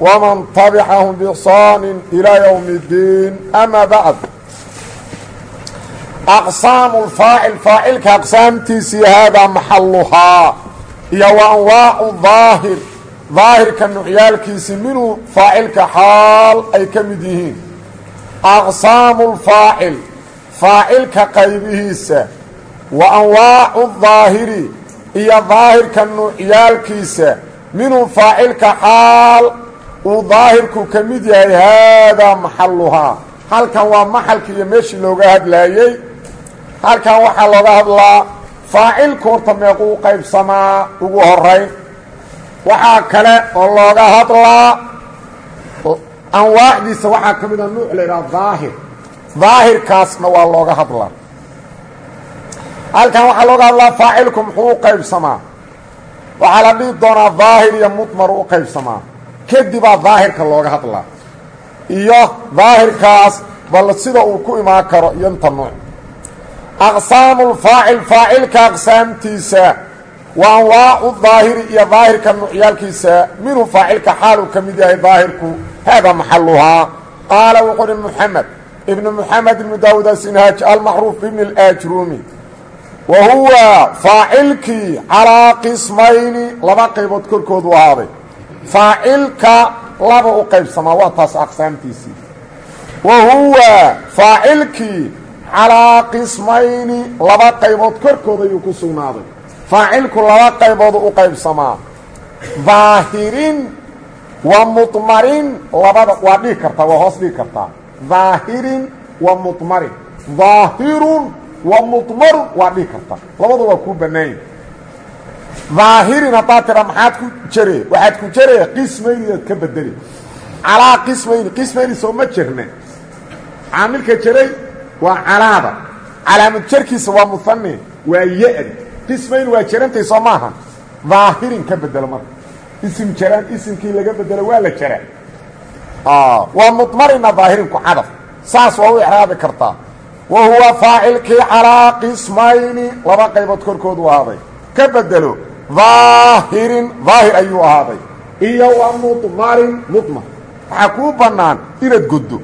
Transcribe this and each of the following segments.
wman tabixahum bixsaanin ilaa ywmi اddiin ama bacd aqsaamu lfaacil faacilka aqsaamtiisii haadaa maxaluhaa iyo wa anwaacu daahir daahirka nucyaalkiisii minhu faacilka xaal ay ka mid yihiin aqsaamu lfaacil faacilka qaybihiisa wa anwaacu daahiri iyo daahirka nucyaalkiisa minhu faacilka xaal uu daahirku ka yahay haadaa maxaluhaa halkan waa maxalkii iyo meeshii looga hadlaayey halkan waxaa looga hadlaa faacilku horta meequu qaybsamaa ugu horayn waxaa kale oo looga hadlaa anwaacdiisa waxaa ka mid a nuuc la yidhaha daahir. Daahirkaasna waa looga hadlaa. Halkan waxaa looga hadlaa faacilku muxuu u qaybsamaa? Waxaa la dhihi doonaa daahir iyo mudmar u qaybsamaa kadibaa daahirka looga hadlaa. Iyo daahirkaas bal sida uu ku imaan karo iyo inta nuuc aqsaamu lfaacil faacilka aqsaamtiisa wa anwaacu daahiri iyo daahirka nuucyaalkiisa minhu faacilka xaaluu ka mid yahay daahirku haadaa maxaluhaa qaala wuxuu uhi muxamed ibnu muxamed ibnu daawud asinhaaj almacruuf bibni اlaajruumi wa huwa faacilkii calaa qismayni. Laba qaybood korkoodu ahaaday faacilka laba u qaybsamaa waa taas aqsaamtiisii. Wa huwa faacilkii calaa qismayni laba qaybood korkooda ayuu ku sugnaaday. Faacilku laba qayboodu u qaybsamaa. Daahirin wa mudmarin labada waa dhihi kartaa waa hoos dhihi kartaa daahirin wa mudmarin. Daahirun wa mudmarun waa dhihi kartaa labada waa kuu bannaanya daahirin haddaad tira maxaad ku jere waxaad ku jere qismaynidaad ka bedeli. Calaa qismayni qismayni soo ma jirne. Caamilka jeray waa calaada. Calaamad jarkiisa waa muhane waa ya-da qismayni waa jarantay soo maaha daahirin ka bedelo marka isim jaraan isimkii laga bedelo waa la jara waa mudmarina daahirinku cadaf saas waa u exraabi kartaa. Wa huwa faacilkii calaa qismayni. Laba qaybood korkoodu ahaaday ka bedelo daahirin daahir ayuu ahaaday. Iyo wa mudmarin mudmar waxaa kuu bannaan inaad goddo.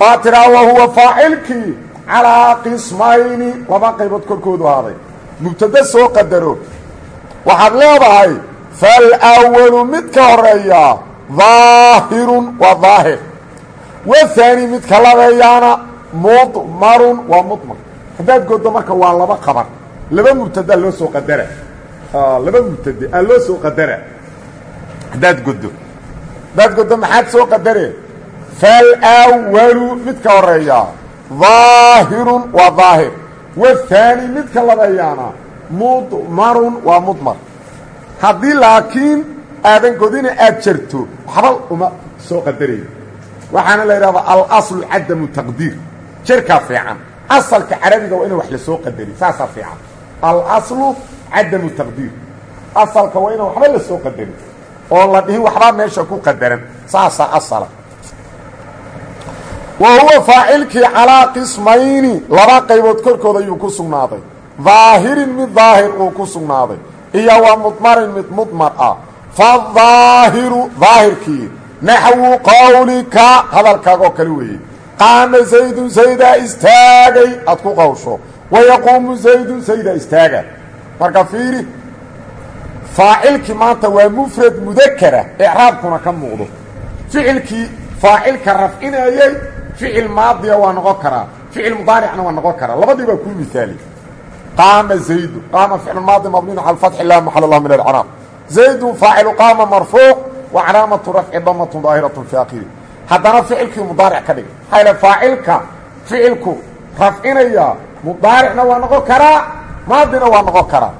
Oo tidhaa wa huwa faacilkii calaa qismayni laba qaybood korkoodu ahaaday. Mubtado soo qadaro. Waxaad leedahay falwalu mid ka horeeyaa daahirun waa daahir wahaani midka labeeyaana mudmarun waa mudmar haddaad goddo marka waa laba qabar laba mubtadaa loo soo qadara laba mubtade aa loo soo qadara haddaad goddo haddaad goddo maxaad soo qadaree falwalu midka horeeyaa daahirun waa daahir. Wahaani midka labeeyaana mudmarun waa mudmar. Haddii laakiin aadan godina aad jarto waxba uma soo qadarayo waxaana la yidhahdaa alaslu cadamu taqdiir. Jarkaa fiican. Asalka carabiga waa ina wax la soo qadari saasaa fiican cadamu taqdiir. Asalka waa inaan waxba la soo qadarin oo la dhihin waxbaa meesha ku qadaran saasaa asala. Wa huwa faacilkii calaa qismayni laba qaybood korkooda ayuu ku sugnaaday. Daahirin mid daahir uu ku sugnaaday iyo wa mudmarin mid mudmar ah. Fadaahiru daahirkii naxwu qowlika hadalkaagoo kale weeye. Qaama zaydun zaydaa istaagay aad ku qawsho. Wayaquumu zaydun zaydaa istaaga marka fiiri faacilkii maanta waa mufrad mudakara ecraabkuna ka muuqdo. Ficilkii faacilka rafcinayey ficil maadiya waa noqon karaa ficil mudaaricna waa noqon karaa. Kuu miaali qaama zaydu qaama ficlu maadi mabniin cala fatxi lah maxal lah min alcraab zaydun faacilu qaama marfuuc wa calaamatu rafci damatun daahiratun fi akhiri haddana ficilkii mudaaric ka dhig. Maxaa yale faacilka ficilku rafcinaya mudaaricna waa maadina waa noqon karaa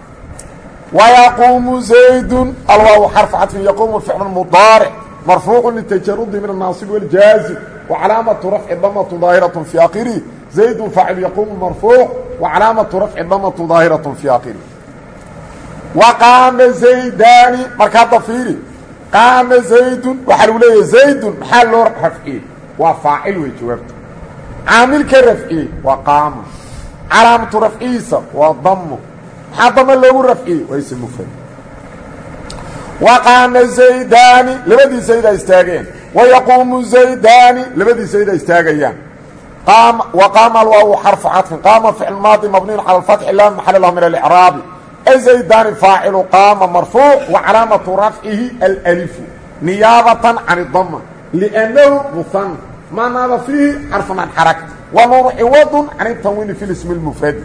ويقuم زaيد الواaو xرف cطف يquم فعل مضاaرع مرفوع للتجرد من الناaصب والجاaزم وcalaamaةu rafci damة ظaahiraة في akirih زaydu faacil yaquumu marfuuc وcalaamaةu rafci damة ظaahiraة في akirih وqaama زaydaani marka hadda fiiri qaama زaydun waxaa lagu leeyahay zaydun maxaa loo rafciyey waa faacil wey jawaabta caamilka rafciyey waa qaama calaamatu rafcihiisa waa damo maxaa damo loogu rafciyey? Waa ism mfrad waqaama zaydaani labadii zaydaa istaageen. Wayaquumu zaydaani labadii zaydaa istaagayaan. Waqaama alwaawu xarfu cadfin qaama ficl maadi mabniyn cala alfatxi laa maxala lahu min alicraabi azaydaani faacilu qaama marfuuc wa calaamatu rafcihi alalifu. Niyaabatan can idama liannahu muhan ma naaba fiihi xarfun can xaraka wa nuunu ciwadun can itanwiini fi lismi lmufradi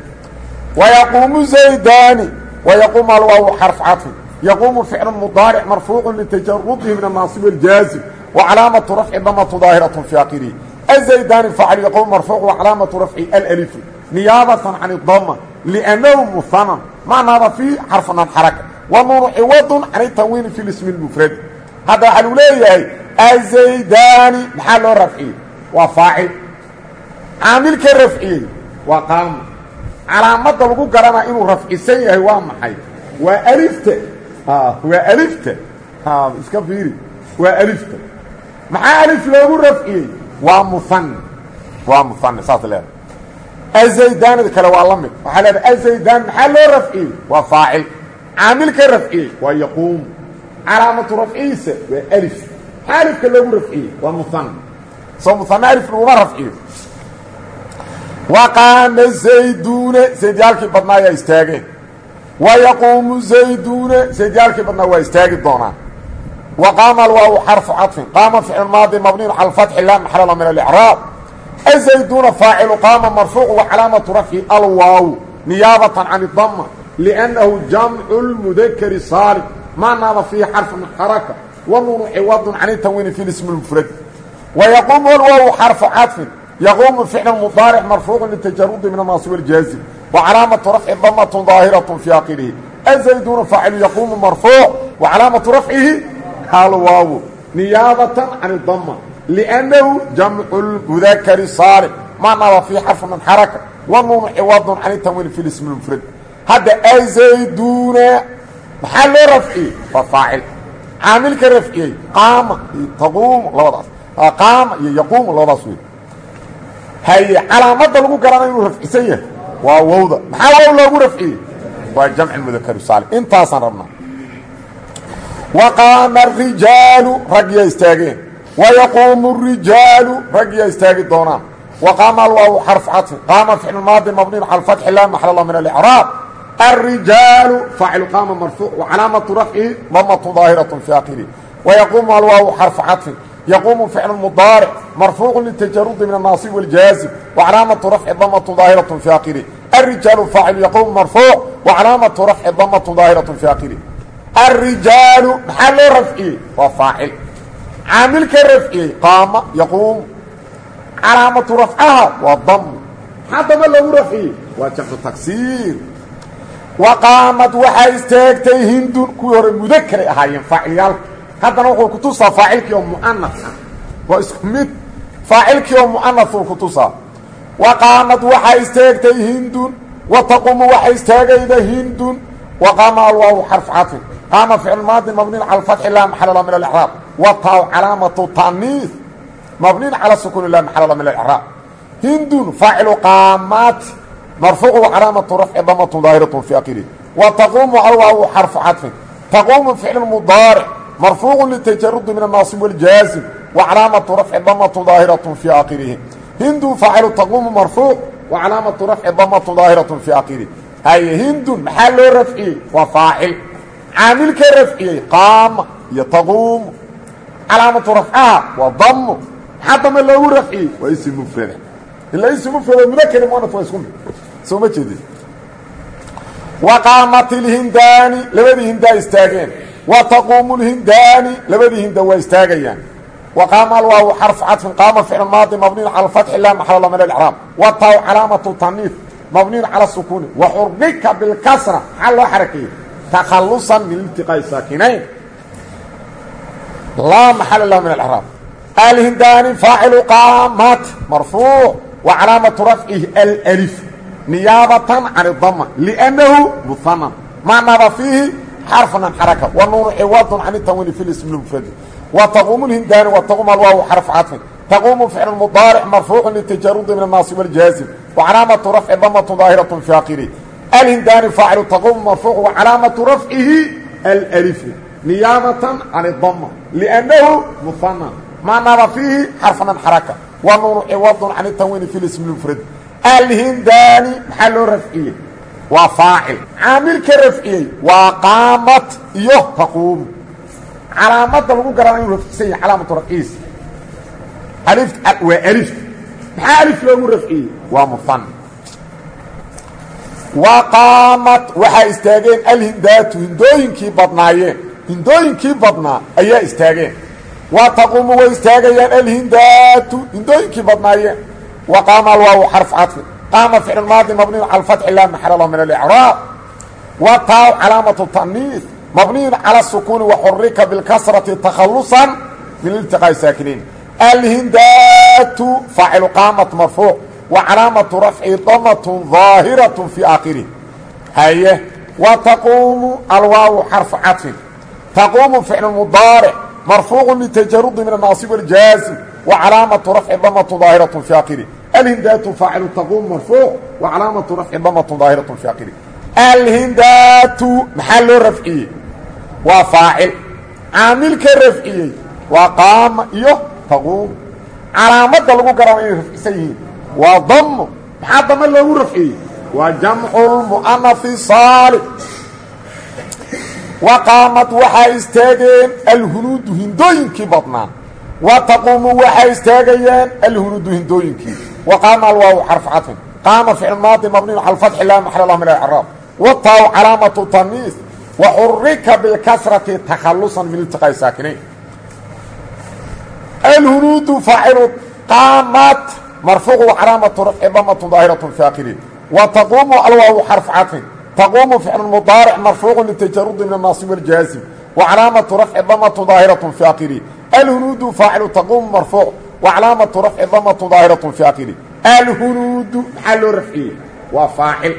wayaquumu zaydaani wayaquumu alwaawu xarfu cadfin يقuم فعل مضارع مرفوع لتجرده من الناaصب الجازم وعلاaمة رفع dمة ظاaهرة في آkره الزaيدان فاعل يقوم مرفوع وعلاaمة رفع الألف نياaبة عن الضمة لأنه مثنى معناada فيه حرف عن حركة ونuن عوض عن التنوين في الاسم المفرد hadda waxa lu leeyahay الزaيدانi مaxaa loo رفعiyey waa فاaعل caamilka rafciyey waa qaama calaamadda lagu garanaa inuu rafcisan yahay waa maxay? Waa alifta ah, waa alifta iska fiiri. Waa alifta maxaa alif loogu rafciyey? Waa muan waa muan saas leeda azaydaanada kale waa la mid. Waxaa leeda azaydaan maxaa loo rafciyey? Waa faacil. Caamilka rafciyey? Waa yaquumu calaamatu rafciisa waa alif. Maxaa alifka loogu rafciyey? Waa muan soo muana alif laguma rafciyo waqaama zayduune saydyaalkii badnaa ayaa istaageen wayaquumu zayduune saydyaalkii badnaa waa istaagi doonaan waqaama alwaaw xarfu caطfin qaama ficlu maadi mabniyun cala alfatxi laa maxalala min alicraab azayduuna faacilu qaama marfuucu wa calaamatu rafci alwaaw niyaabatan can idama liannahu jamcu lmudakari saalim maa naada fiihi xarfun xaraka wa nuunu ciwadun can tanwiini fi ismi mufrad wayaquumu alwaaw xarfu caطfin yaquumu ficl mdaarc marfuuc ltajarudi min الnaasib الjaazim وcلاaمة رفع dmة ظاahiرة في akhirhi الزaydun فاacل يquم مرفوuع وcلاaمaة رفعihi alwaaw نiyaabaة عan الdmة لأnنhu جaمع الmذkr saaلم ma naba في xرف min xaركة وnuun ciwad can التنوين في اسم المفrad hadda الزayduna maxaa loo rafciyey waa faacil caamilka rafciyey qaama iyo taquum labadaas qaama iyo yaquum labadaas wey haye calaamada lagu garana inuu rafcisan yahay waa wowda maxaa wow loogu rafciyey waa jamc mudakr saalim intaasaan rabnaa waqaama الrijaalu raggiyaa istaageen wayaquumu الrijaalu raggiyaa istaagi doonaan waqaama alwaaw xarف caطfin qaama ficl maadi mabniyn calى الfatxi laa maxala min اlإcraab الrijaalu faacilu qaama marfuuc وcalaamaةu rafcihi damaة ظaahiraة fi akhirih wayaquumu alwaaw xarفu caطfin يquumu ficl mdaarc marfuuc ltajarudi min الnaasib wاljaazim وcalaamaةu rafci damaة ظaahiraة fi akhirih الrijaalu faacil yaquum marfuuc وcalaamaةu rafci damaة ظaahiraة fi akhirih الrijaalu maxaa loo rafciyey waa faacil caamilka rafciyey qaama yaquum calaamatu rafcaha waa dam maxaa dama loogu rafciyey waa jamcu taksiir waqaamad waxaa istaagtay hindun kuwii hore mudakaray ahaayeen faacilyaalka haddana wuxuu kutusaa faacilkii oo mu'anas ah. Waa isku mid. Faacilkii oo mu'anasuu kutusaa waqaamad waxaa istaagtay hindun. Wataqumu waxaa istaagayda hindun. Waqaama alwaawu xarfu caطfin qaama ficl maadi mabniin cala fatxi laa maxalala min alicraab wataaw calaamatu taaniis mabniin cala sukuuni laa maxalala min alicraab hindun faacilu qaamaati marfuucu calaamatu rafci damatu daahiratu fi akhirih wataquumu alwaawu xarfu caطfin taquumu ficlu mudaaric marfuucu litajarudi min annaasib wاljaazim wacalaamatu rafci damatu daahiratu fi akhirihi hindun faacilu taquumu marfuuc wacalaamatu rafci damatu daahiratu fi akhirih haye hindun maxaa loo rafciyey waa faacil caamilka rafciyey qaama iyo taquumu calaamatu rafcaha waa damu maxaa dame loogu rafciyey waa ism mufrada ilaa ism mufrada mudakari muanaf waa isku mid soo ma jeedin waqaamat ilhindaani labadii hindaa istaageen wa taquumu lhindaani labadii hinda waa istaagayaan wa qaama waaw xarf cadfin qaama ficlu maadi mabniin cala alfatxi laa maxalo la min alcraab wa taaw calaamatu taniif mabniin cala sukuuni wa xurrika bilkasra maxaa loo xarakeeyey takhalusan min iltiqaa'i saakinayn laa maxala lah min alcraab alhindaani faacilu qaamaat marfuuc wa calaamatu rafcihi alif niyaabatan can idama liannahu muhanan macnaba fiihi xarfan xaraka. Wa nuunu ciwadun can itanwiini fi lismi lmufradi wa taquumu lhindaani wa taquum alwaawu xarf cadfin taquumu ficlu mudaaric marfuucu litajarudi min annaasi waljaazim wa calaamatu rafci damatu daahiratu fi akiri alhindaani faacilu taquumu marfuucu wa calaamatu rafcihi alalifu. Niyaabatan can idama liannahu muhanan macnaba fiihi xarfan xaraka. Wa nuunu ciwadun can itanwiini fi lismi lmufradi alhindaani maxaa loo rafciyey waa faacil. Caamilka rafciyey waa qaamat iyo taquumu calaamadda lagu garanaa inuu rafcisan yahay calaamatu rafcihiisa alif waa alif. Maxaa alif loogu rafciyey waa muhan wa qaamat waxaa istaageen alhindaatu hindooyinkii badnaayeen. Hindooyinkii badnaa ayaa istaageen. Wa taquumu way istaagayaan alhindaatu hindooyinkii badnaayeen. Wa qaama alwaawu xarf cadfi qaama ficlu maadi mabniyu cala alfatxi laa maxala lahu min alicraab wa taaw calaamatu taniis mabniyun cala sukuuni waxurika bilkasrati takhalusan min iltiqaa'i saakiniin alhindaatu faacilu qaamat marfuuc wa calaamatu rafci damatun daahiratu fii aakhirih haye wa taquumu alwaawu xarfu cadfin taquumu ficlu mudaaric marfuucu litajarudi min annaasib waljaazim wa calaamatu rafci damatu daahiratu fii aakhirih alhindaatu faacilu taquum marfuuc wa calaamatu rafci damatu daahiratu fii aakhirih alhindaatu maxaa loo rafciyey waa faacil caamilka rafciyey waa qaama iyo taquum calaamadda lagu garana inay rafcisan yihiin waa damo maxaa dame loogu rafciyey waa jamcu lmu'anafi saalix wa qaamad waxaa istaageen alhunuudu hindooyinkii badnaa wa taquumu waxaa istaagayeen alhunuudu hindooyinkii wa qaama alwaawu xarf cadfin qaama ficlu maadi mabniyu cala alfatxi laa maxala lahu min alcraab wataaw calaamatu taniis waxurika bilkasrati takhalusan min iltiqaa'i saakinayn alhunuudu faacilu qaamat marfuucu calaamatu rafci damatu daahiratu fi aakhiriin wa taquumu alwaawu xarf cadfin taquumu ficlu mudaaric marfuucu litajarudi min annaasib waljaazim wa calaamatu rafci damatu daahiratu fi aakhiriin alhunuudu faacilu taquumu marfuuc wa calaamatu rafci damatu daahiratu fi aakhiriin alhunuudu maxaa loo rafciyey waa faacil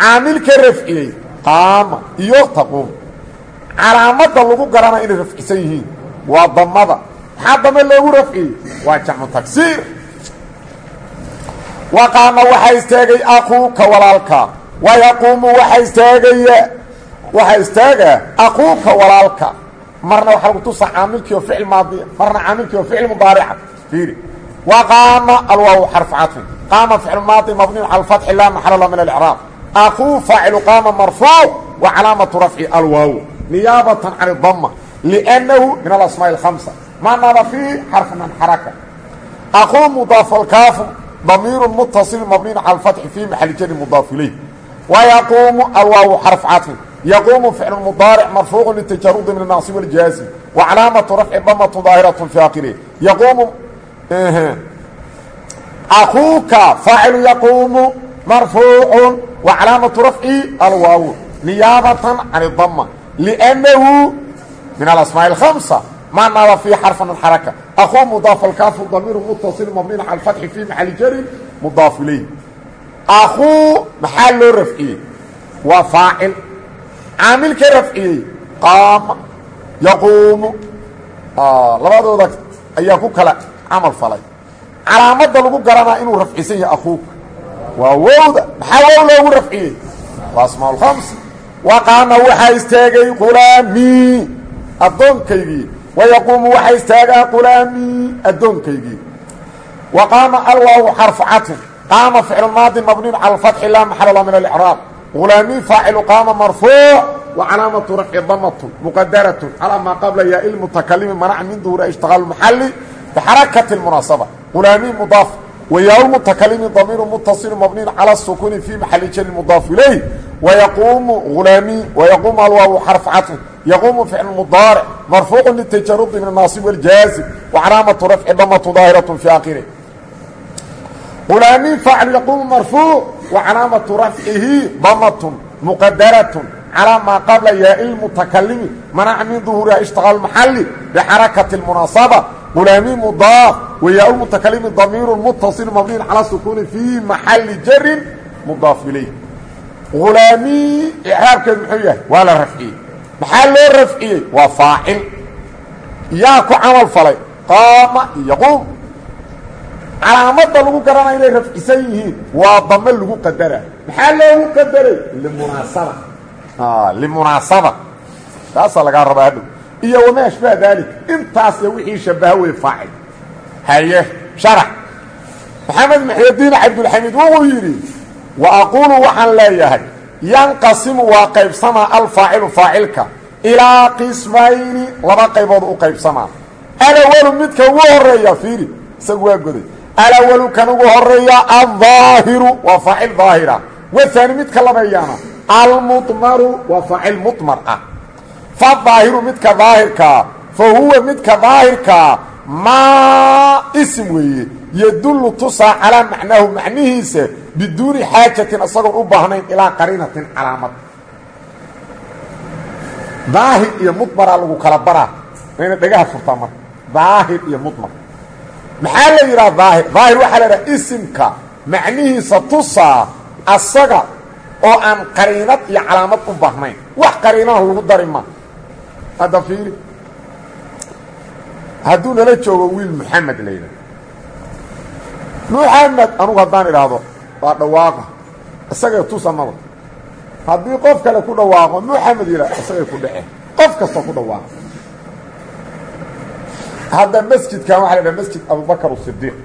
caamilka rafciyey qaama iyo taquum calaamadda lagu garana inay rafcisan yihiin waa damada maxaa dame loogu rafciyey waa jamcu tagsiir wa qaama waxaa istaagay akuuka walaalka wa yaquumu waxaa istaagaya waxaa istaagaa akuuka walaalka marna waxaa lagu tusaa caamilkiio ficil maadiya marna caamilkiio ficil mudaarica fiiri wa qaama alwaawu xarf cadfin qaama ficlu maadi mabniyu cala alfatxi laa maxala lahu min alicraab akuu faacilu qaama marfuuc wa calaamatu rafci alwaaw niyaabatan can idama liannahu min alasmaaءi اlhamsa manaba fiihi xarfu man xaraka akuu mudaaf alkaafu damiiru mutaصil mabniyn cala alfatxi fii maxali jari mudaaf ilayh wa yaquumu alwaawu xarf cadfin yaquumu ficlu mudaaric marfuucu litajarudi min anaqsi wاljaazim wa calaamatu rafci damatu daahiraة fi akhirih yaquumu akuuka faacilu yaquumu marfuucu wa calaamatu rafci alwaaw niyaabatan can idama lnahu min alasmaa اhamsa ma naaba fii xarfa min xaraka akuu mudaafa alkaafu damiiru mutasil mabniin cala alfatxi fii maxali jari mudaaf ilayh akuu maxaa loo rafciyey waa faacil caamilka rafciyey qaama yaquumu ah, labadooda ayaa ku kala camal falay. Calaamadda lagu garanaa inuu rafcisan yahay akuuka waa wowda. Maxaa wow loogu rafciyey? Waa asmaa lkhams wa qaama waxaa istaagay qulaamii addoonkaygii wa yaquumu waxaa istaagaa qulaamii addoonkaygii wa qaama alwaawu xarfu catin qaama ficlu maadi mabniyn cala alfatxi laa maxala la min alicraab. Qulaamii faacilu qaama marfuuc wa calaamatu rafci damatun muqadaratun calaa maa qabla yaa ilmutakalimi manaca min duhuri ishtiqaal maxali bixarakati lmunaasaba qulaamii mudaaf وyaaء المتkلم ضمير متصل مبني على السكون في محل jر مضاaف إليه ويقuم غلاamي ويقuم الواaو xرف cطف يقuم فعل مضارع مرفوع للتجرد من الناaصب والجاaزم وعلاaمة رفع ضمة ظاaهرة في آkره غلاamي فاعل يقuم مرفوع وعلاaمة رفعه ضمة مقدرة على mا قبل yاء المتكلم منع من ظهورha اشتغال محل بحركة المناaصبة qulaami mudaaf wayaa lmutakalimi damiiru mutaصil mabniin calى sukuuni fii maxali jarin mudaaf ilayh. Ulaami icraabkeedu muxuu yahay waa la rafciyey. Maxaa loo rafciyey? Waa faacil. Yaa ku camal falay qaama iyo quum calaamadda lagu garanaya inay rafcisan yihiin waa dame lagu qadara. Maxaa loogu qadaray? Limunaasaba. Limunaasaba. Taasaa lagaa rabaa hadhow iyo wamaa ashbaha daalik intaas wixii shabaha wey faacil haye sharax. Maxamed maxyadiin cabdulxamiid wuxuu yidhi wa aquulu waxaan leeyahay yanqasimu waa qaybsamaa alfaacilu faacilka ilaa qismayni laba qaybood u qaybsamaa. Alawalu midka ugu horreeya fiiri isagu waa goday. Alawalu kan ugu horreeya aldaahiru waa faacil daahira wahaani midka labeeyaana almudmaru waa faacil mudmar ah fadaahiru midka daahirkaa fa huwa midka daahirkaa maa ism weeye yadullu tusaa calaa macnaahu macnihiisa biduuni xaajatin isagoon u baahnayn ilaa qariinatin calaamad. Daahir iyo mudmaraa lagu kala baraa wayna dhagaha furtaa marka. Daahir iyo mudmar. Maxaa la yidhaha daahir? Daahir waxaa la idhaha isimka macnihiisa tusaa asaga oo aan qariinad iyo calaamad u baahnayn. Wax qariinaha lagu dari hadda fiiri. Hadduu nala joogo wiil moxamed la yidhaha moxamed anugu haddaan idhaahdo waa dhawaaqa. Isagay tusa maba haddii qof kale ku dhawaaqo moxamed yidha isagay ku dhece qof kastoo ku dhawaaqa hadda masjidkan waxa la dhaha masjid abubakar sidiiq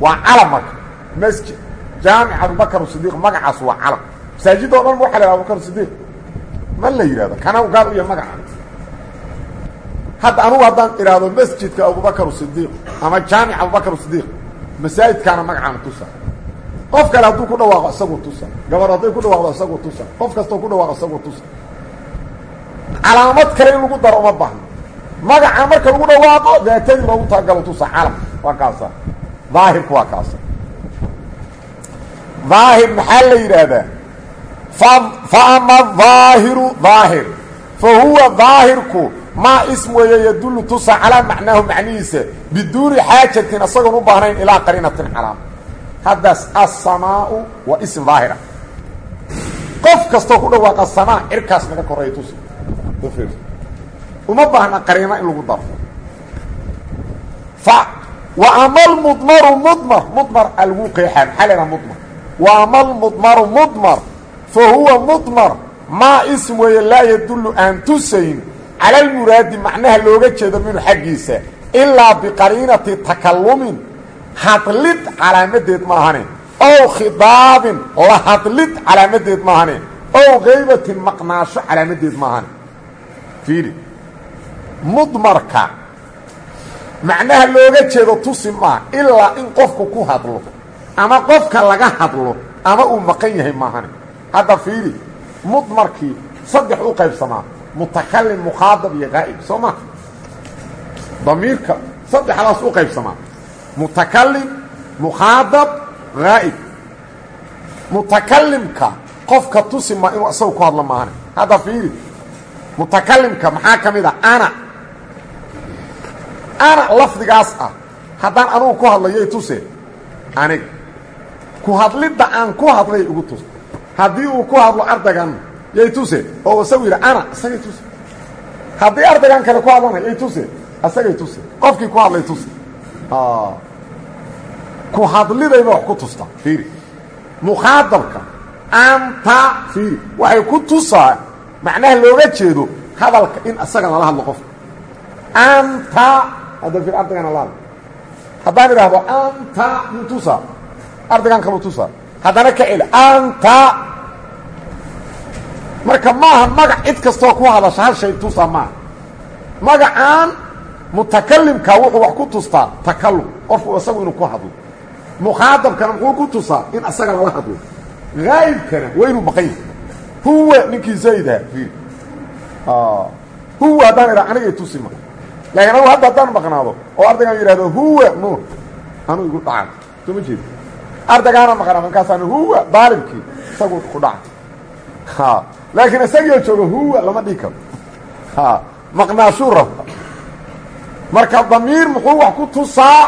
waa calam marka. Masjid jaamic abubakar sidiiq magacaas waa calam. Masaajid oo dhan waxa la dhaha abubakar sidiiq ma la yidhahdo kana gaar u yahay magaca hadda anugu haddaan idhaahdo masjidka abubakar sidiiq ama jaamic abubakar sidiiq masaajidkaana magacaana tusa. Qof kale hadduu ku dhawaaqo isaguu tusa. Gabar hadday ku dhawaaqdo isaguu tusa. Qof kastoo ku dhawaaqo isaguu tusa. Calaamad kale in lagu daro uma baahno magaca marka lagu dhawaaqo daatadii loogu talagalo tusa calam. Waa kaasa. Daahirku waa kaasa. Daahir maxaa la yidhaahdaa? Fa ama daahiru daahir. Fa huwa daahirku maa ism weeye yadullu tusa calaa macnaahu macnihiisa biduuni xaajatin isagoon u baahnayn ilaa qariinatin calaam haddaas asamaau waa ism daahira qof kastoo ku dhawaaqa samaa cirkaas naga koreeya tusi. Uma baahna qariino in lagu daro fa wa ama almudmaru mudmar mudmar a lagu qeexaa mudmar? Wa ama almudmaru mudmar fa huwa mudmar maa ism weeye laa yadullu aan tusayn cala almuraadi macnaha looga jeedo minhu xaggiisa ilaa biqariinati takalumin hadlid calaamadeed maahane ow khidaabin la hadlid calaamadeed maahane ow kaybatin maqnaasho calaamadeed maahane fiiri. Mudmarka. Macnaha looga jeedo tusi maa ilaa in qofku ku hadlo ama qofka laga hadlo ama uu maqan yahay maahane hadda fiiri. Mudmarkii saddex u qaybsamaa mutakalim mukhaadab iyo qaa'ib soo ma? Damiirka saddexdaas u qaybsamaa mutakalim mukhaadab haa'ib mutakalimka qofka tusi maa inuu isagu ku hadlo maahane. Hadda fiiri. Mutakalimka maxaa ka mid a? Ana. Ana lafdigaas ah haddaan anugu ku hadlayay tuse aniga. Ku hadlidda aan ku hadlay igu tus haddii uu ku hadlo ardaygan yay tuse oo isagu yidhi ana isagay tuse haddii ardaygan kale ku hadlana yay tuse isagay tuse qofkii ku hadlay tuse ku hadlidayba wax ku tusta fiiri. Mukhaadabka anta fiiri. Waxay ku tusaa macnaha looga jeedo hadalka in isaga lala hadlo qofka. Anta hadda fiir ardaygan la hadlo. Haddaan idhaahdo anta yuu tusaa. Ardaygan kalu tusaa. Haddana ka celi anta marka maaha magac cid kastoo ku hadasha hal shay tusaa maaha. Magacaan mutakalimka wuxuu wax ku tustaa takalum qofku isagu inuu ku hadlo. Mukhaadabkana muxuu ku tusaa in asaga lala hadlo. Haa'ibkana waa inuu maqan yahay. Huwa ninkii zaydaha fiir huwa haddaan idha anigay tusi ma laakiin anugu hadda haddaan maqnaado oo ardaygaan yidhahdo huwa nuur anuu igu dhaca soo ma jeedi? Ardaygaana maqnaa markaasaan huwa daalimkii isagu ku dhaca laakiin isagioo jooga huwa lama dhihi karo. Maqnaashuu rabta. Marka damiir muxuu wax ku tusaa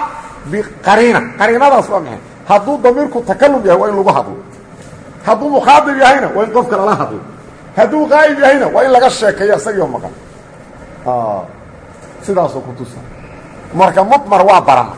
biqariina qariinadaas waa maxay? Hadduu damiirku takalum yahay waa in lagu hadlo. Hadduu mukhaadib yahayna waa in qofka lala hadlo. Hadduu qaa'ib yahayna waa in laga sheekeeyo isagiio maqan. Sidaasuu ku tusaa. Marka mudmar waa barana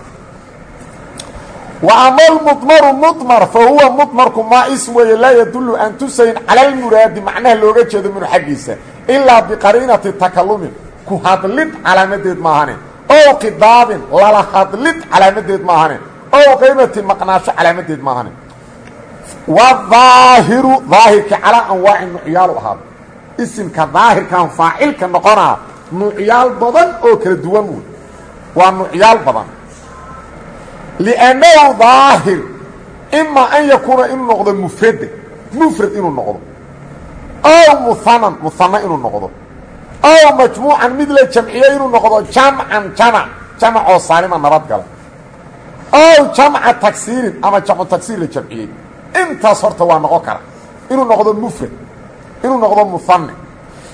wa ama almudmaru mudmar fa huwa mudmarku maa is weeye laa yadullu aan tusayn cala almuraadi macnaha looga jeedo minhu xaggiisa ilaa biqariinati takalumin ku hadlid calaamadeed maahane ow khidaabin lala hadlid calaamadeed maahane ow qaybatin maqnaasho calaamadeed maahane wadaahiru daahirka calaa anwaaci nucyaalu ahaado isimka daahirkan faacilka noqonaa nuucyaal badan oo kala duwan wey waa nuucyaal liannahu daahir imaa an yakuuna inuu noqdo mufrada mufrad inuu noqdo ow muhanan muhana inuu noqdo ow majmuucan mid la jamciye inuu noqdo jamcan jamac jamac oo saalima nabad gala ow jamca tagsiirin ama jamcu tagsiir la jamciyey intaas horta waa noqon kara inuu noqdo mufrad inuu noqdo muhane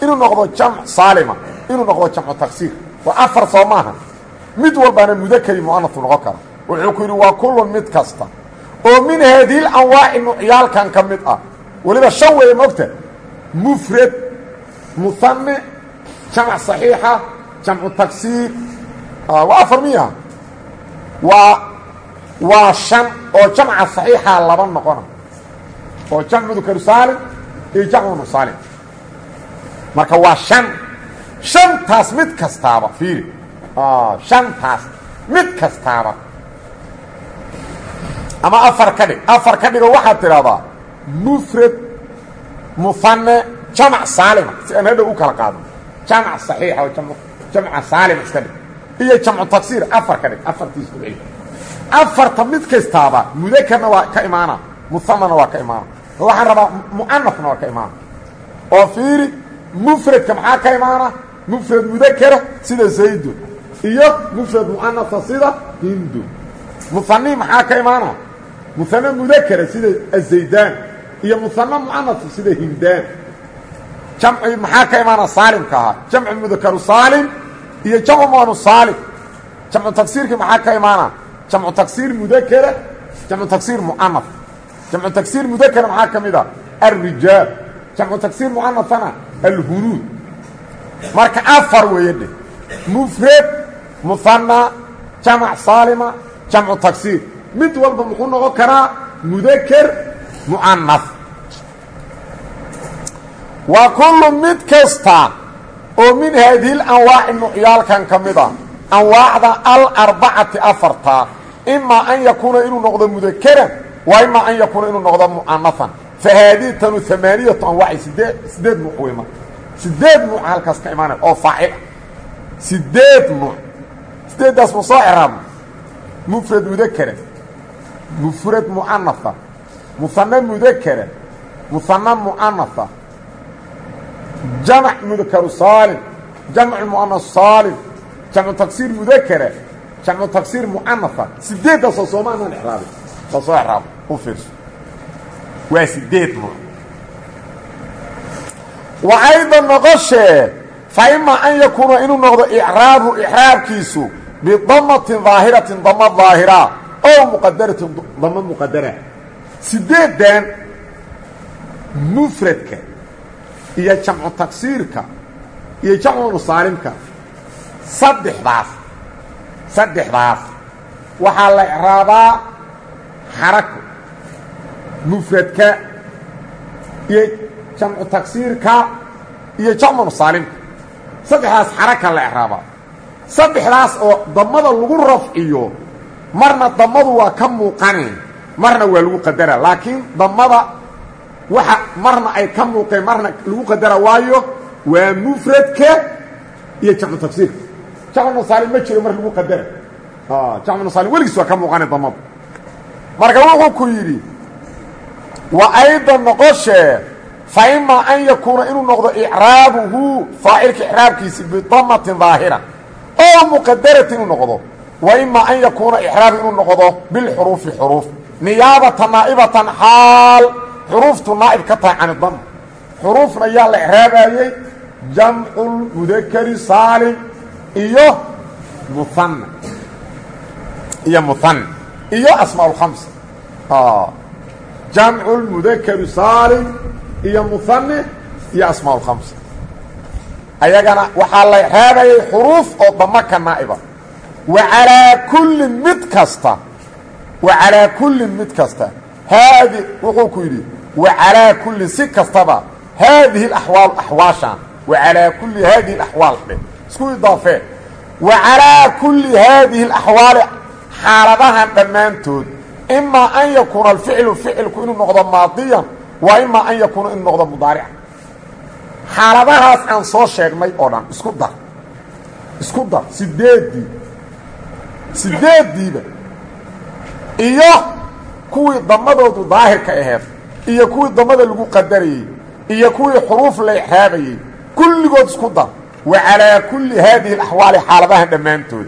inuu noqdo jamc saalima inuu noqdo jamcu tagsiir waa afar soo maaha mid walbaana mudakari mu'anasu noqon kara wuxuu ku yidhi waa kullun mid kasta oo min haadiil anwaaci nucyaalkan ka mid ah. Weliba shan weeye mufrad muhane jamc saxiixa jamcu tagsiir. Waa afar miya. Waa waa oo jamca saxiixa laba noqona. Oo jamc mudakaru saalim iyo jamcu marka waa shan. Shantaas mid kastaaba fiiri. Shantaas mid kastaaba ama afar ka dhig. Afar ka dhigo waxaad tidhahdaa mufrad muhane jamc saalima si aan hadhow u kala qaadno. Jamc saxiixa oo jamca saalima iska dhig. Iyo jamcu tagsiir afar ka dhig. Afartiis ku celi afarta mid kastaaba mudakarna waa ka imaana muhanana waa ka imaana waxaan rabaa mu'anafna waa ka imaana oo fiiri mufradka maxaa ka imaana mufrad mudakara sida zaydun iyo mufrad mu'anafa sida hindun muhani maxaa ka imaana muhane mudakara sida azaydaan iyo muhane mu'anafa sida hindaan. Jamci maxaa ka imaana saalimka ahaa jamcu mudakaru saalim iyo jamcu muanu saalim. Jamcu tagsiirkii maxaa ka imaana jamcu tagsiir mudakara jamcu tagsiir mu'anaf jamcu tagsiir mudakara maxaa ka mid a alrijaal jamcu tagsiir mu'anafana alhunuud marka afar weeye dheh. Mufrad muhana jamac saalima jamcu tagsiir mid walba muxuu noqon karaa mudaker mu'anaf wa kullu mid kasta oo min haadihi lanwaaci nucyaalkan ka mid a anwaacda alarbacati afarta imaa an yakuuna inuu noqdo mudakeran wa imaa an yakuuna inuu noqdo mu'anafan fa haadihi tanu amaaniyatu anwaaci sideed sideed nuuc weyma sideed nuuc oo faacil ah. Sideed nuuc. Sideeddaas ma soo mudakara mufrad mu'anafa muhane mudakara muhane mu'anafa jamc mudakaru saalim jamcu mu'anas saalim jamcu tagsiir mudakara jamcu tagsiir mu'anafa sideeddaasoo soomaanan exraabin oo soo exraabo u fiirso waa sideed nuuc wa aydan noqoshee fa imaa an yakuuna inuu noqdo icraabu icraabkiisu bidamatin daahiratin dama daahira ow muqadaratin dama muqadara sideedan mufradka iyo jamcu tagsiirka iyo jamcu musaalimka saddexdaas saddexdaas waxaa la icraabaa xarako mufradka iyo jamcu tagsiirka iyo jamcu musaalimka saddexdaas xaraka la icraabaa saddexdaas oo damada lagu rafciyo marna damadu waa ka muuqaneen marna waa lagu qadara laakiin damada waxa marna ay ka muuqeen marna lagu qadara waayo waa mufradka iyo jamcu tagsiirka jamcu musaalim ma jiro mar lagu qadara. Jamcu musaalim weligiis waa ka muuqaneen damadu marka wuxuu ku yidhi wa aydan noqoshee fa imaa an yakuuna inuu noqdo icraabuhu faacilka icraabkiisi bidamatin daahira oo muqadaratin inuu noqdo imaa an yakuuna icraabu inuu noqdo bilxuruufi xuruuf. Niyaabatan naa'ibatan xaal. Xuruuftu naa'ib ka tahay can idama xuruufna yaa la icraabayey jamcu mudakari saalim iyo muhanna iyo muhanna iyo asmaa lkhamsa jamcu lmudakaru saalim iyo muhanne iyo asmaa lkhamsa ayagana waxaa la reebayay xuruuf oo dama ka naa'iba wa calaa kullin mid kasta. Wa calaa kullin mid kasta. Haadi wuxuu ku yidhi wa calaa kullin si kastaba haadihi alaxwaal axwaashaan wa calaa kulli haadihi alaxwaal dhe isku idaafee wa calaa kulli haadihi alaxwaali xaaladahan dhammaantood. Imaa an yakuuna alficlu ficilku inuu noqdo maadiyan wa imaa an yakuuna inuu noqdo mudaarican xaaladahaas aan soo sheegnay oo dhan isku dar. Isku dar sideeddii sideeddiiba iyo kuwii damadoodu daahirka aheed iyo kuwii damada lagu qadarayey iyo kuwii xuruuf la exraabayey kulligood isku dar. Wa calaa kulli haadihi alaxwaali xaaladahan dhammaantood.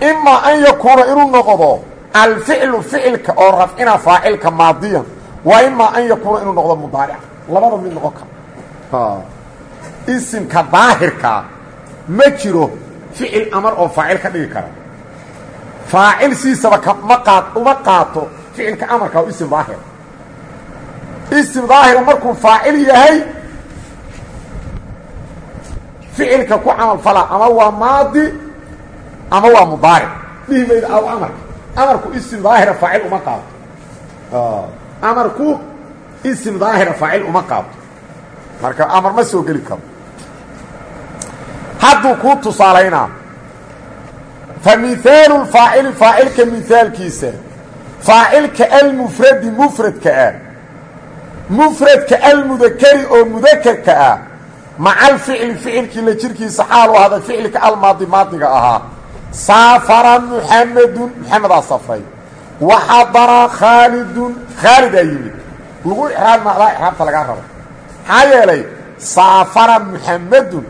Imaa an yakuuna inuu noqdo alficlu ficilka oo rafcina faacilka maadiyan wa imaa an yakuuna inuu noqdo mudaarica. Labada mid noqon kara. Isimka daahirkaa ma jiro ficil amar oo faacil ka dhigi kara faacil siisaba kama qaad uma qaato ficilka amarka oo isim daahir. Isim daahira markuu faacil yahay ficilka ku camal falaa ama waa maadi ama waa mudaaric dhihi mayda aw amarka. Amarku isim daahira faacil uma qaato. Amarku isim daahira faacil uma qaato. Marka amar ma soo geli karo. Hadduu kuu tusaalaynaa fa mihaalu lfaacili faacilka mihaalkiisa faacilka almufradi mufradka ah mufradka almudakari oo mudakarka ah maca alficli ficilkii la jirkiisa xaalu ahda ficilka almaadi maadiga ahaa saafara muxamedun muxamedaa safray waxadara khaalidun khaalidaa yimid lagu ixraab macdaa ixraabta lagaa rabo maxaa yeelay saafara muxamedun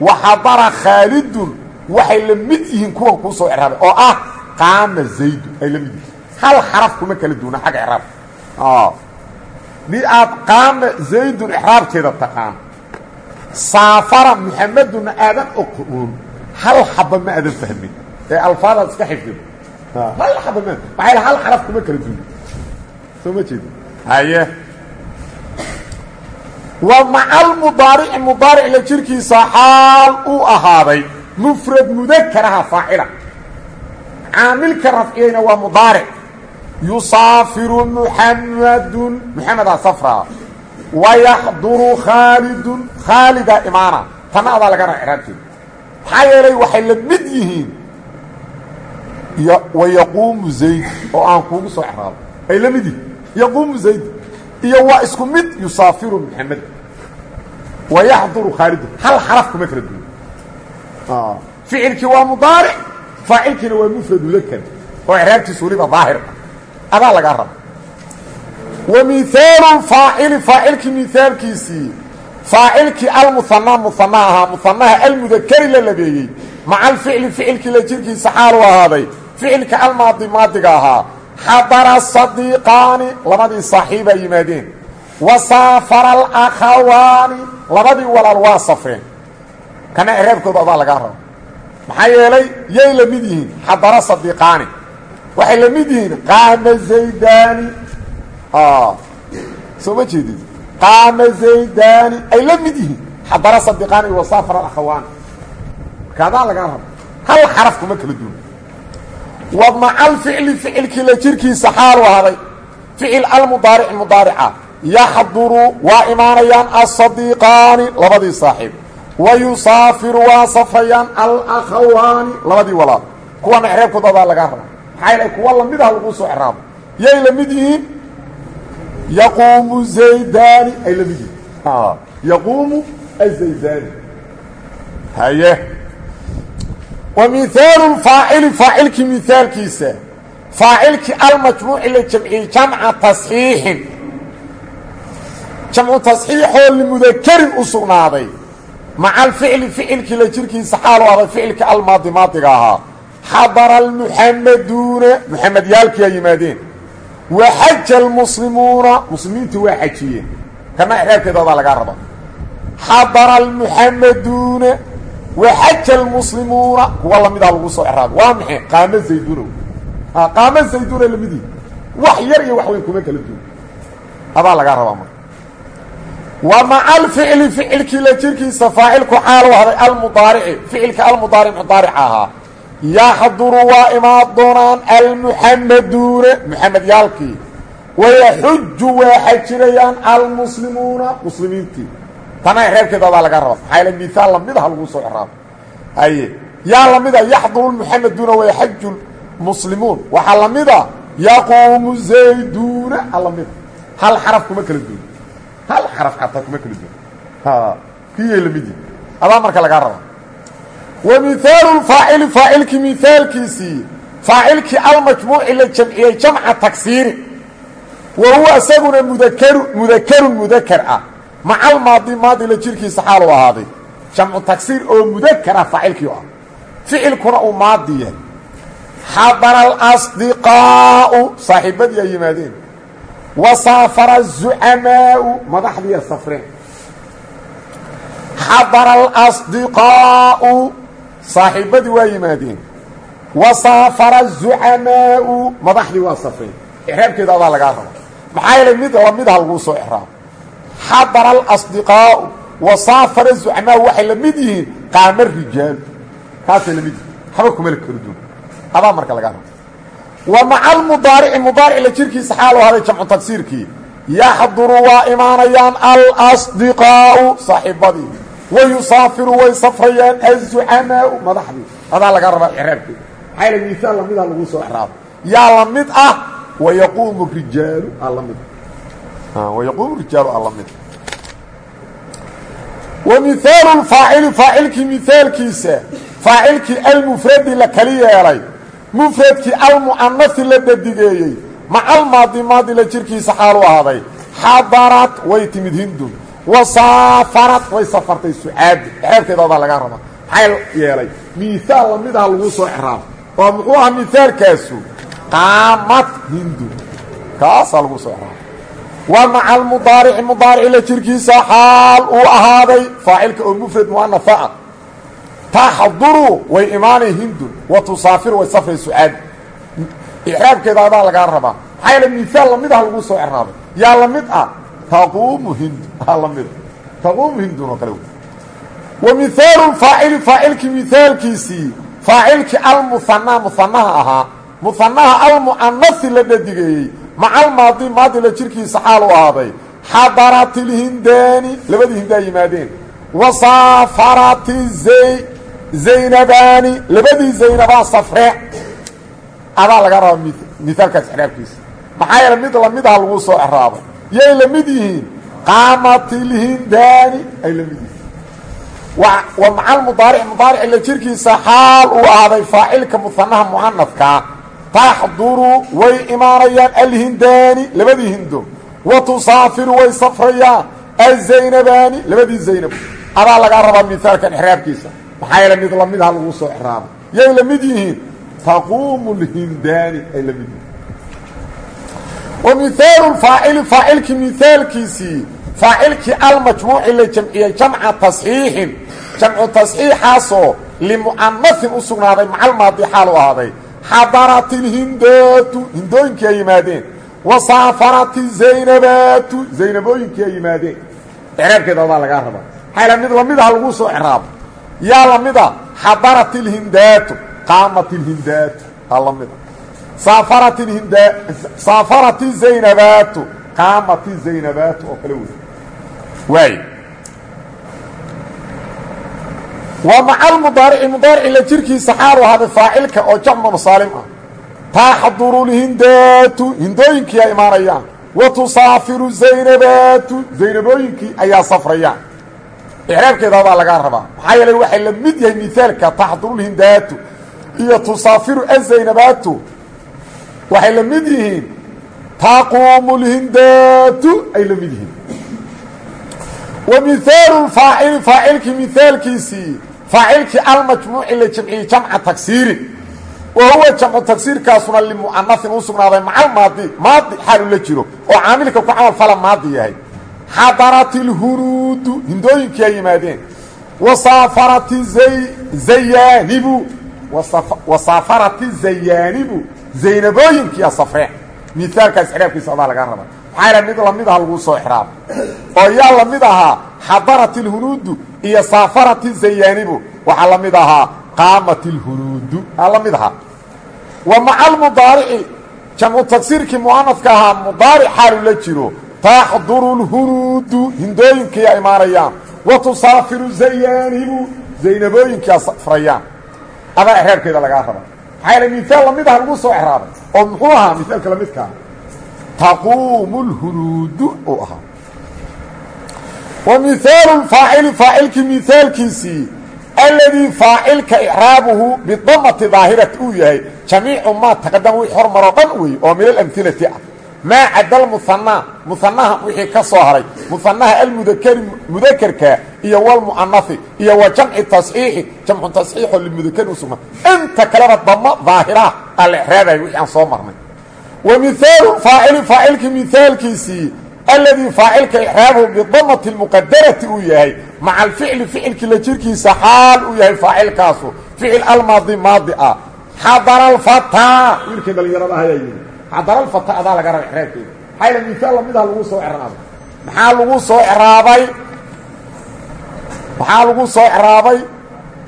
waxadara khaalidun waxay la mid yihiin kuwan kuu soo ixraabay oo ah qaama zaydu ay la mid yihiin. Hal xaraf kuma kala duuna xagga ixraabka dii aad qaama zaydun ixraabkeeda taqaan. Saafara muxamedunna aadan oqoon hal xaba ma aadan fahmin. Ee alfaadaad iska xifdido hal xaba ma maxay hal xaraf kuma kala duuna soo ma jeedo haye wa maca almudaarici mudaaric la jirkiisa xaal uu ahaaday mufrad mudakaraha faacila. Caamilka rafciyeyna waa mudaaric. Yusaafiru muxamadun muxamedaa safraa wayaxduru khaalidun khaalidaa imaana. Tanna adaa laga raa iraabteeda maxaa yeelay waxay la mid yihiin wayaquumu zayd oo aan kuugu soo exraabo ay la mid yihiin. Yaquumu zayd. Iyo waa isku mid yusaafiru muxamed wayaxduru khaalidun. Hal xaraf kuma kala duwan ficilkii waa mudaaric faacilkiina waa mufrad mudakar oo icraabtiisu weliba daahirka adaa lagaa raba wa mihaalu faacili faacilkii mihaalkiisii faacilkii almuhanaa muhanaa ahaa muhanaha almudakari la labeeyey maca alficli ficilkii la jirkiisa xaalu ahaaday ficilka almaadi maadiga ahaa xadara sadiiqaani labadii saaxiibaa yimaadeen wa saafara alakhawaani labadii walaal waa safreen kana icraabkooda adaa lagaa raba. Maxaa yeelay yay la mid yihiin xadara sadiiqaani. Waxay la mid yihiin qaama zaydaani. Soo ma qaama zaydaani ay la mid yihiin xadara sadiqaani iyo wasaafar alakhawaani marka adaa lagaa hal xaraf kuma kala duwan. Wa maca alficli ficilkii la jirkiisa xaalu ahday ficil almudaarici mudaarica. Yaxduru waa imaanayaan asadiiqaani labadii saaxiib wa yusaafiru waa safrayaan alakhawaani labadii walaal kuwana exreebkooda adaa lagaa raba maxaa yeelay kuwa la mid ah laguu soo exraabo yay la mid yihiin yaquumu zaydaani ay la mid yihiin yaquumu azaydani haye wa mihaalu faacili faacilkii mihaalkiisa faacilkii almajmuuci la jamciyey jamca tasxiixin jamcu tasxiixoo limudakarin u sugnaaday maca alficli ficilkii la jirkiisa xaalu ahday ficilkii almaadi maadiga ahaa. Xadara almuxamaduuna muxamedyaalkiyaa yimaadeen. Wa xaja almuslimuuna muslimiintii waa xajiyeen. Kana exraabkeeda adaa lagaa raba. Xadara almuxamaduuna waxaja almuslimuuna. Kuwa lamidaa lagu soo exraabay waa maxay? Qaamo zaydunow qaamo zayduna lamidii wax yar iyo wax weyn kuma kala duwan. Adaa lagaa rabaa wa maca alficli ficilkii la jirkiisa faacilku xaalu ahday almudaarici ficilka almudaaric mudaarica ahaa yaxduru waa imaan doonaan almuxamaduuna muxamedyaalkii wayaxuju waa xajirayaan almuslimuuna muslimiintii. Tana reebkeeda adaa lagaa raba maxaa miaal lamidaha lagu soo exraabo haye yaa lamida yaxduru lmuxamaduuna wayaxaju muslimuun. Waxaa lamida yaquumu zayduuna alamida hal xaraf kuma kala duwan hal xaraf xataa kuma kala duwan kiyay lamidii adaa marka lagaa raba wa mihaalu faacili faacilkii mihaalkiisii faacilkii almajmuuci la jamciyey jamca tagsiiri wa huwa isaguna mudakaru mudakarun mudakar ah. Maca almaadi maadi la jirkiisa xaalu ahaaday. Jamcu tagsiir oo mudakar ah faacilkii u ah. Ficilkuna uu maadi yahay. Xadara alasdiqaa'u saaxiibadii ay wa saafara azucamaau madaxdiiya safreen xadara alasdiqaa'u saaxiibadii waa yimaadeen wa saafara azucamaau madaxdii waa safreen ixraabkeeda adaa lagaa raba maxaa yeelay mid lamidaha laguu soo exraabo xadara alasdiqaa'u wa saafara azucamaau waxay la mid yihiin qaama rijaalu kaasay la mid yihiin haba kumala kala duwan adaa marka lagaa raba wa maca almudaarici mudaaric la jirkiisa xaalu haday jamcu tagsiirkii. Yaxduru waa imaanayaan alasdiqaa'u saaxiibadii. Wa yusaafiru way safrayaan azucamaau madaxdii. Adaa lagaa rabaa exraabkeeda maxaa yale miisaal lamidaa lagu soo exraabo yaa la mid ah wayaquumu rijaalu aa la mid. Wayaquumu rijaalu aa la mid. Wa mihaalu faacili faacilkii mihaalkiisa faacilkii almufradi la kali yeelay mufradkii almu'anasi la dadigeeyey maca almaadi maadi la jirkiisa xaalu ahaaday. Xadarad way timid hindun wa saafarad way safartay sucaadi exraabkeeda adaa lagaa rabaa. Maxaa yeelay? Miihaal lamidaha lagu soo exraabo oo muxuu ahaa mihaalkaasu qaamad hindun kaasaa lagu soo exraabo wa maca almudaarici mudaarici la jirkiisa xaal uu ahaaday. Faacilka oo mufrad mu'anafa ah taxduru way imaanay hindun wa tusaafiru way safray sucaadi ixraabkeeda adaa lagaa rabaa maxaa yeele miaal lamidaha lagu soo exraabay yaa la mid ah taquumu hindu la mid taquumu hindun oo kale wa mihaalu faacili faacilkii mihaalkiisii faacilkii almuhanaa muhanaha ahaa muhanaha almu'anasi la dhadigeeyey maca almaadi maadi la jirkiisa xaal u ahaaday xadarat ilhindaani labadii hindaa yimaadeen wa saafarati zay zaynabaani labadii zaynabaa safree adaa laga rabaa mihaalkaas exraabkiisa maxaa yeele mid lamidaha lagu soo exraabay yay la mid yihiin. Qaamatilhindaani ay la mid yihiin. Wa maca almudaaric mudaaric la jirkiisa xaal uu ahaaday faacilka muhanaha mu'anafkaa taxduru way imaanayaan alhindaani labadii hindo wa tusaafiru way safrayaan. Azaynabaani labadii zaynab. Adaa lagaa rabaa exraabkiisa maxaa yeele mid lamidaha lagu soo exraabay yay la mid yihiin taquumu lhindaani ay la mid yihiin. Wa mihaalu faacili faacilkii mihaalkiisii faacilkii almajmuuci la jamciyey jamca tasxiixin. Jamcu tasxiixaasoo limu'anasin u sugnaaday macalmaadi xaal u ahaaday. Xadarat ilhindaatu hindooyinkii ay yimaadeen. Wa saafarati zaynabaatu zaynabooyinkii ay yimaadeen. Exraabkeeda adaa lagaa rabaa. Maxaa lagu soo exraabo yaa lamida xadarat ilhindaatu qaamat ilhindaatu aa lamida saafarat hinda saafarat zaynabaatu qaamat zaynabaatu oo kale wey waay wa maca almudaarici mudaarici la jirkiisa xaalu ahaaday faacilka oo jamcu masaalim ah. Taxduru lhindaatu hindooyinkii ay imaanayaan. Wa tusaafiru zaynabaatu zaynabooyinkii ayaa safrayaan ixraabkeeda adaa lagaa rabaa. Maxaa yeelay waxay la mid yahay mihaalka taxduru lhindaatu iyo tusaafiru azaynabaatu waxay la mid yihiin taquumu lhindaatu ay la mid yihiin. Wa mihaalu faacili faacilkii mihaalkiisii faacilkii almajmuuci la jamciyey jamca tagsiirin wa huwa jamcu tagsiirkaasuna limu'anasin u sugnaaday macal maadi maadi xaalu la jiro oo caamilka ku camal xadarat ilhunuudu hindooyinkii ay yimaadeen wasaafarati zayaanibu wasaafarati zayaanibu zaynabooyinkiia safreen miaalkaas xraabkiisa adaa lagaa raba maxaa mid la mid aha laguu soo xraaba oo yaa la mid ahaa xadarat اlhunuudu iyo saafarati zayaanibu waxaa la mid ahaa qaamat اlhunuudu aa la mid ahaa wa maca almudaarici jamcu tagsiirkii mu'anafka ahaa mudaaric xaalu la taxduru اlhunuudu hindooyinkiia imaanayaan wa tusaafiru zayaanibu zaynabooyinkia safrayaan adaa exraabkeeda lagaa raba maxaa miaal la mid aha lagu soo exraabay oo muxuu ahaa miaalka lamidkaa taquumu اlhunuudu uu ahaa wa mihaalu faacili faacilkii mihaalkiisii aladii faacilka icraabuhu bidamati daahirati uu yahay jamiicu maa taqadama wixii hormaroo dhan wey oo min alamhilati ah maa cada lmuhanaa muhanaha wixii ka soo haray muhanaha almudakeri mudakerka iyo walmu'anafi iyo wa jamci tasxiixi jamcu tasxiixoo limudakeri usugna inta kaleba damo daahiraha aa la exraabaya wixii aan soo marnay wa mihaalu faacili faacilkii mihaalkiisii aladii faacilka icraabuhu bidamati اlmuqadarati uu yahay maca alficli ficilkii la jirkiisa xaal uu yahay faacilkaasu ficil almaadi xadara alfata adaa laga raba exraabkeeda maxaa yl miaal lamidaha lagu soo eraabay maxaa lagu soo eraabay maxaa lagu soo exraabay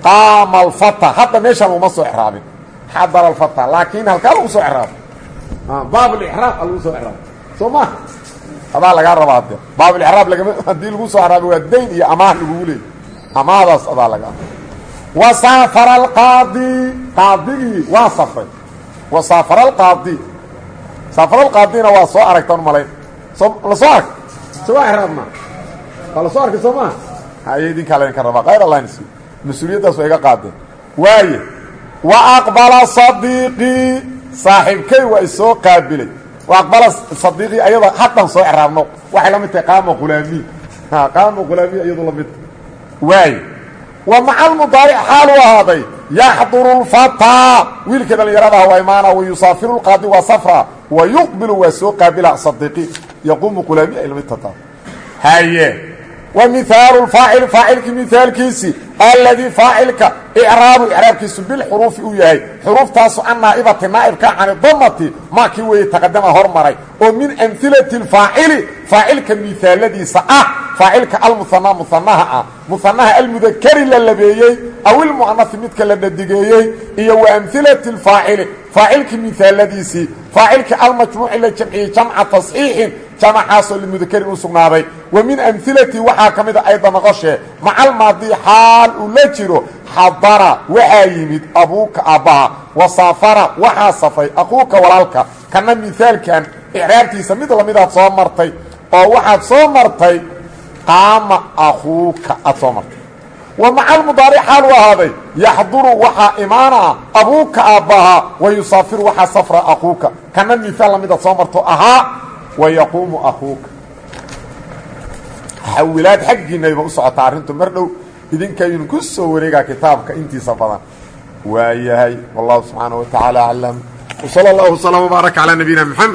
qaama alfata. Hadda meeshaan uma soo exraabin xadara alfata. Laakiin halkaa lagu soo exraabay baab lixraab a lagu soo exraabay soo ma adaa lagaa rabaa hadde. Baabulixraab lagama haddii lagu soo exraabay waa dayn iyo amaah lagugu leeyay amaahdaas adaa lagaa wa saafara alqaadi. Qaadigii waa safray. Wa saafara alqaadi saafara alqaadina waa soo aragtan malayn la soo ark soo waa la soo arkay soo maha haye idinkaa laydinka rabaa kayr alans mas'uuliyaddaas waa iga qaadeen waaye wa aqbala sadiiqii saaxiibkay waa isoo qaabilay wa aqbala sadiiqii ayada haddan soo exraabno waxay la mid tahay qaama khulaamiy qaama khulaamiy iyadu la mid waaye wa maca almudaaric xaalu ahaaday yaxduru lfataa wiilkii dhallinyaradaha waa imaana wa yusaafiru lqaadi waa safra wa yuqbilu waa soo qaabila sadiiqi yaquumu khulaamiy ay la mid tataa haye wa mihaalu faacil faacilkii mihaalkiisii aladii faacilka icraabu icraabkiisu bilxuruufi uu yahay xuruuftaasu an naa'ibati naa'ibka cani damati maa kii weeye taqadama hormaray oo min amhilati اfaacili faacilka mihaaladiisa ah faacilka almuhanaa muhanaha ah. Muhanaha almudakari la labeeyey aw ilmu'anasi midka la dhadigeeyey iyo wa amhilati اfaacili faacilkii mihaaladiisii faacilkii almajmuuci la jamciyey jamca tasxiixin jamacaasoo limudakarin u sugnaaday. Wa min amhilati waxaa ka mida ayda noqoshee macalmaadi xaal uu la jiro xadara waxaa yimid abuuka aabbaha. Wa saafara waxaa safay aquuka walaalka. Kana mihaalkan icraabtiisa mid lamidaad soo martay oo waxaad soo martay qaama akuuka aad soo martay. Wa maca almudaaric xaal u ahaaday yaxduru waxaa imaanaa abuuka aabbahaa wa yusaafiru waxaa safra akuuka kana miaal la mid aad soo marto ahaa wa yaquumu akuuka xawilaad xaggiinnayba u socotaa arrintu mar dhow idinkaynu ku soo wareegaa kitaabka intiisa badan. Waayahay wallahu subxaana wa tacaala aclam. Wsala allahu wslama baaraka calaa nabiyina mxamed